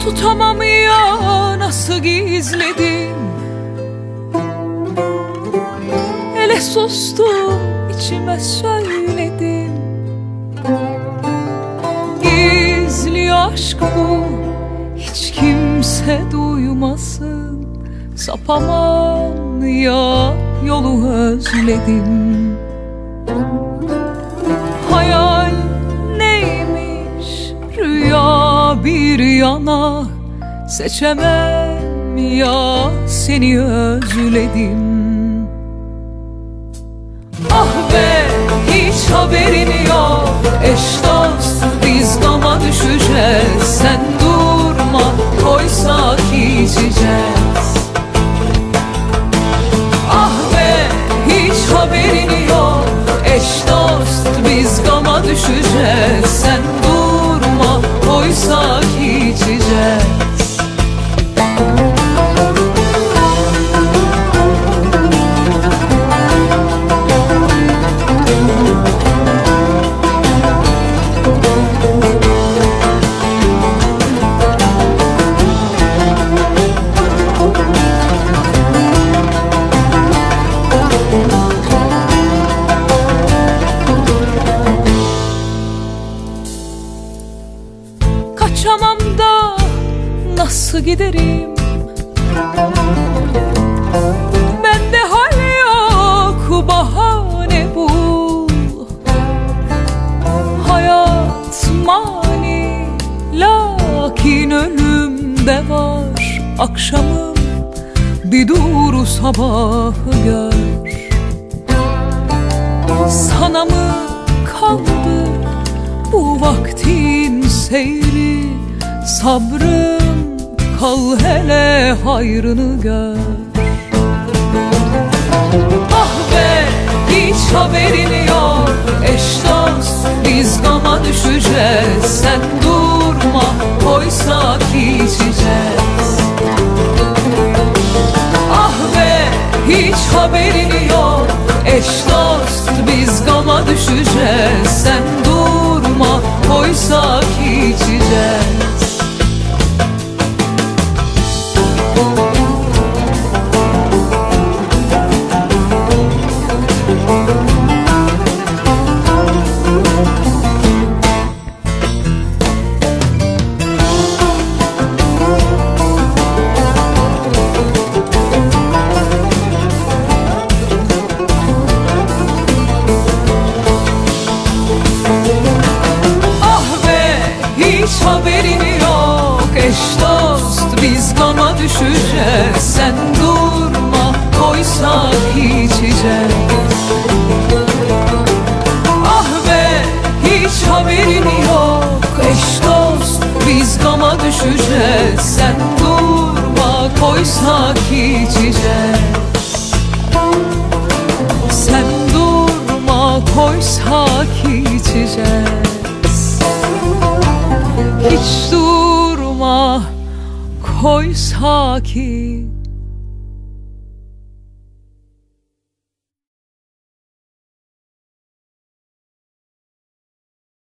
Tutamam ya nasıl gizledim sustum içime söyledim. Gizli aşk bu hiç kimse duymasın. Sapamam ya yolu özledim. Hayal neymiş? Rüya bir yana. Seçemem ya seni özledim düşeceğiz nasıl giderim? Bende hal yok bahane bul Hayat mani lakin ölümde var. Akşamım bir dur sabahı gör. Sana mı kaldı bu vaktin seyri? Sabrım hele hayrını gör. Ah be hiç haberin yok. Eş dost biz gama düşeceğiz. Sen durma koysak içeceğiz. Ah be hiç haberin yok. Eş dost biz gama düşeceğiz düşeceğiz Sen durma koysak içeceğiz Sen durma koysak içeceğiz Hiç durma koysak içeceğiz